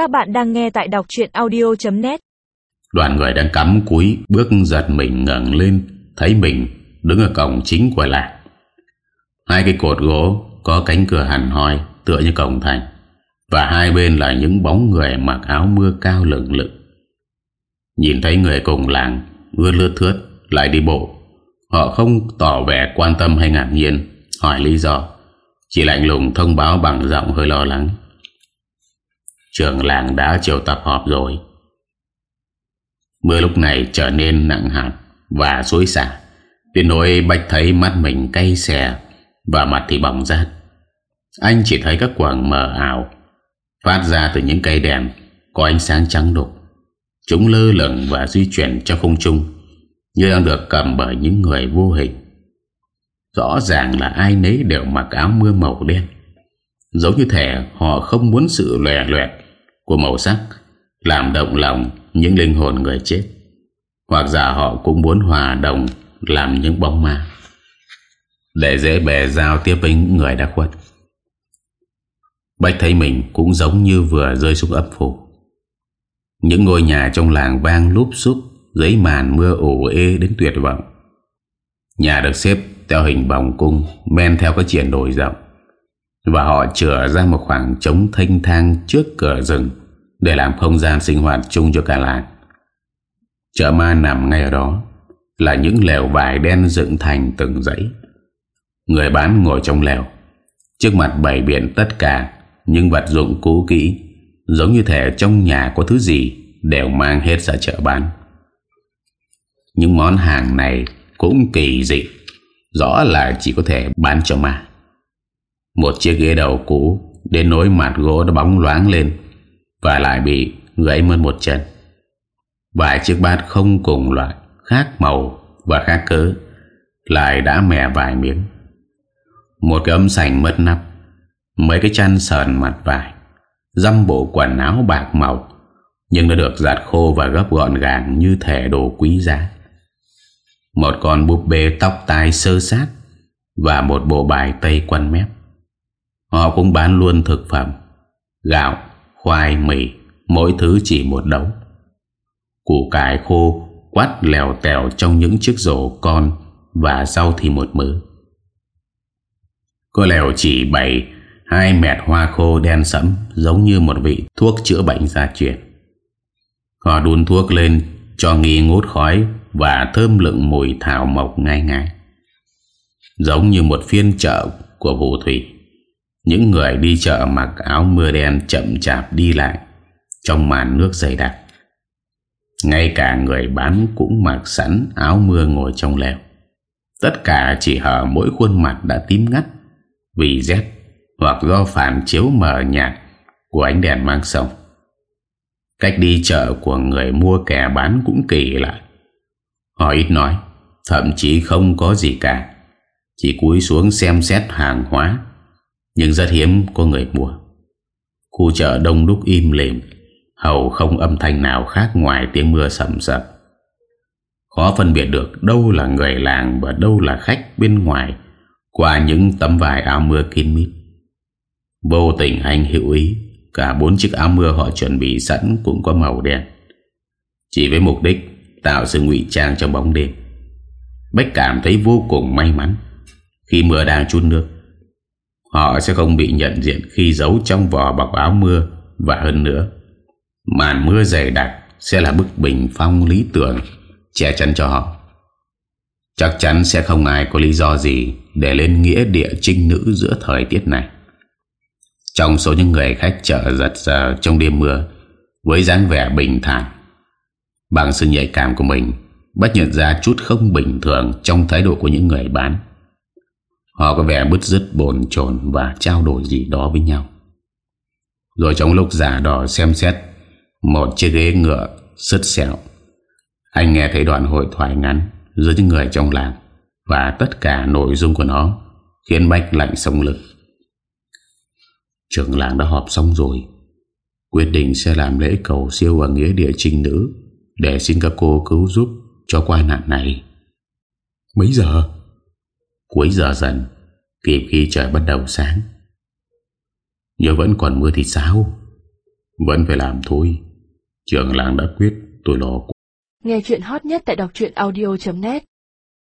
Các bạn đang nghe tại đọc chuyện audio.net Đoàn người đang cắm cúi, Bước giật mình ngẩng lên, Thấy mình đứng ở cổng chính của làng. Hai cái cột gỗ Có cánh cửa hẳn hoi, Tựa như cổng thành, Và hai bên là những bóng người mặc áo mưa cao lửng lửng. Nhìn thấy người cùng làng Ướt lướt thướt lại đi bộ. Họ không tỏ vẻ quan tâm hay ngạc nhiên, Hỏi lý do. Chỉ lạnh lùng thông báo bằng giọng hơi lo lắng. Trường làng đã triệu tập họp rồi. Mưa lúc này trở nên nặng hạt Và xối xả. Đến nỗi bạch thấy mắt mình cay xè Và mặt thì bỏng rát. Anh chỉ thấy các quầng mờ ảo Phát ra từ những cây đèn Có ánh sáng trắng đục. Chúng lơ lửng và di chuyển trong không trung, Như đang được cầm bởi những người vô hình. Rõ ràng là ai nấy đều mặc áo mưa màu đen, Giống như thể họ không muốn sự lòe loẹt của màu sắc, làm động lòng những linh hồn người chết. Hoặc giả họ cũng muốn hòa đồng làm những bóng ma. Để dễ bề giao tiếp với những người đã khuất. Bách thấy mình cũng giống như vừa rơi xuống ấp phủ. Những ngôi nhà trong làng vang lúp xúp dưới màn mưa ủ ê đến tuyệt vọng. Nhà được xếp theo hình vòng cung, men theo các triển đổi rộng. Và họ chữa ra một khoảng trống thanh thang trước cửa rừng để làm không gian sinh hoạt chung cho cả làng. Chợ ma nằm ngay ở đó là những lèo vải đen dựng thành từng dãy. Người bán ngồi trong lèo, trước mặt bày biện tất cả những vật dụng cũ kỹ, giống như thể trong nhà có thứ gì đều mang hết ra chợ bán. Những món hàng này cũng kỳ dị, rõ là chỉ có thể bán cho ma. Một chiếc ghế đầu cũ đến nỗi mặt gỗ đã bóng loáng lên và lại bị gãy mất một chân. Vài chiếc bát không cùng loại, khác màu và khác cớ, lại đã mẻ vài miếng. Một cái ấm sành mất nắp, mấy cái chăn sờn mặt vải, dăm bộ quần áo bạc màu, nhưng đã được giặt khô và gấp gọn gàng như thể đồ quý giá. Một con búp bê tóc tai sơ sát và một bộ bài tây quần mép. Họ cũng bán luôn thực phẩm, gạo, khoai, mì, mỗi thứ chỉ một đống. Củ cải khô quát lèo tèo trong những chiếc rổ con và rau thì một mớ. Cô lèo chỉ bày hai mẹt hoa khô đen sẫm giống như một vị thuốc chữa bệnh gia truyền. Họ đun thuốc lên cho nghi ngút khói và thơm lựng mùi thảo mộc ngai ngai. Giống như một phiên chợ của vụ thủy. Những người đi chợ mặc áo mưa đen chậm chạp đi lại trong màn nước dày đặc. Ngay cả người bán cũng mặc sẵn áo mưa ngồi trong lèo. Tất cả chỉ hở mỗi khuôn mặt đã tím ngắt vì rét hoặc do phản chiếu mờ nhạt của ánh đèn mang sông. Cách đi chợ của người mua kẻ bán cũng kỳ lạ Họ ít nói, thậm chí không có gì cả. Chỉ cúi xuống xem xét hàng hóa nhưng rất hiếm có người mua. Khu chợ đông đúc im lìm, Hầu không âm thanh nào khác ngoài tiếng mưa sầm sập. Khó phân biệt được đâu là người làng Và đâu là khách bên ngoài Qua những tấm vải áo mưa kín mít. Vô tình anh hữu ý, Cả bốn chiếc áo mưa họ chuẩn bị sẵn Cũng có màu đen. Chỉ với mục đích Tạo sự ngụy trang trong bóng đêm. Bách cảm thấy vô cùng may mắn Khi mưa đang chút nước. Họ sẽ không bị nhận diện khi giấu trong vỏ bọc áo mưa Và hơn nữa, Màn mưa dày đặc sẽ là bức bình phong lý tưởng Che chắn cho họ. Chắc chắn sẽ không ai có lý do gì Để lên nghĩa địa trinh nữ giữa thời tiết này. Trong số những người khách chợ giật giờ trong đêm mưa, Với dáng vẻ bình thản, Bằng sự nhạy cảm của mình Bắt nhận ra chút không bình thường Trong thái độ của những người bán. Họ có vẻ bứt rứt, bồn chồn Và trao đổi gì đó với nhau. Rồi trong lúc giả đỏ xem xét, Một chiếc ghế ngựa Sứt xẹo Anh nghe thấy đoạn hội thoại ngắn Giữa những người trong làng Và tất cả nội dung của nó Khiến Bách lạnh sông lực Trưởng làng đã họp xong rồi. Quyết định sẽ làm lễ cầu siêu ở nghĩa địa trinh nữ Để xin các cô cứu giúp Cho qua nạn này. Mấy giờ? Cuối giờ dần Kịp khi trời bắt đầu sáng. Nhưng vẫn còn mưa thì sao? Vẫn phải làm thôi. Trường làng đã quyết, tôi lo Nghe chuyện hot nhất tại đọc audio.net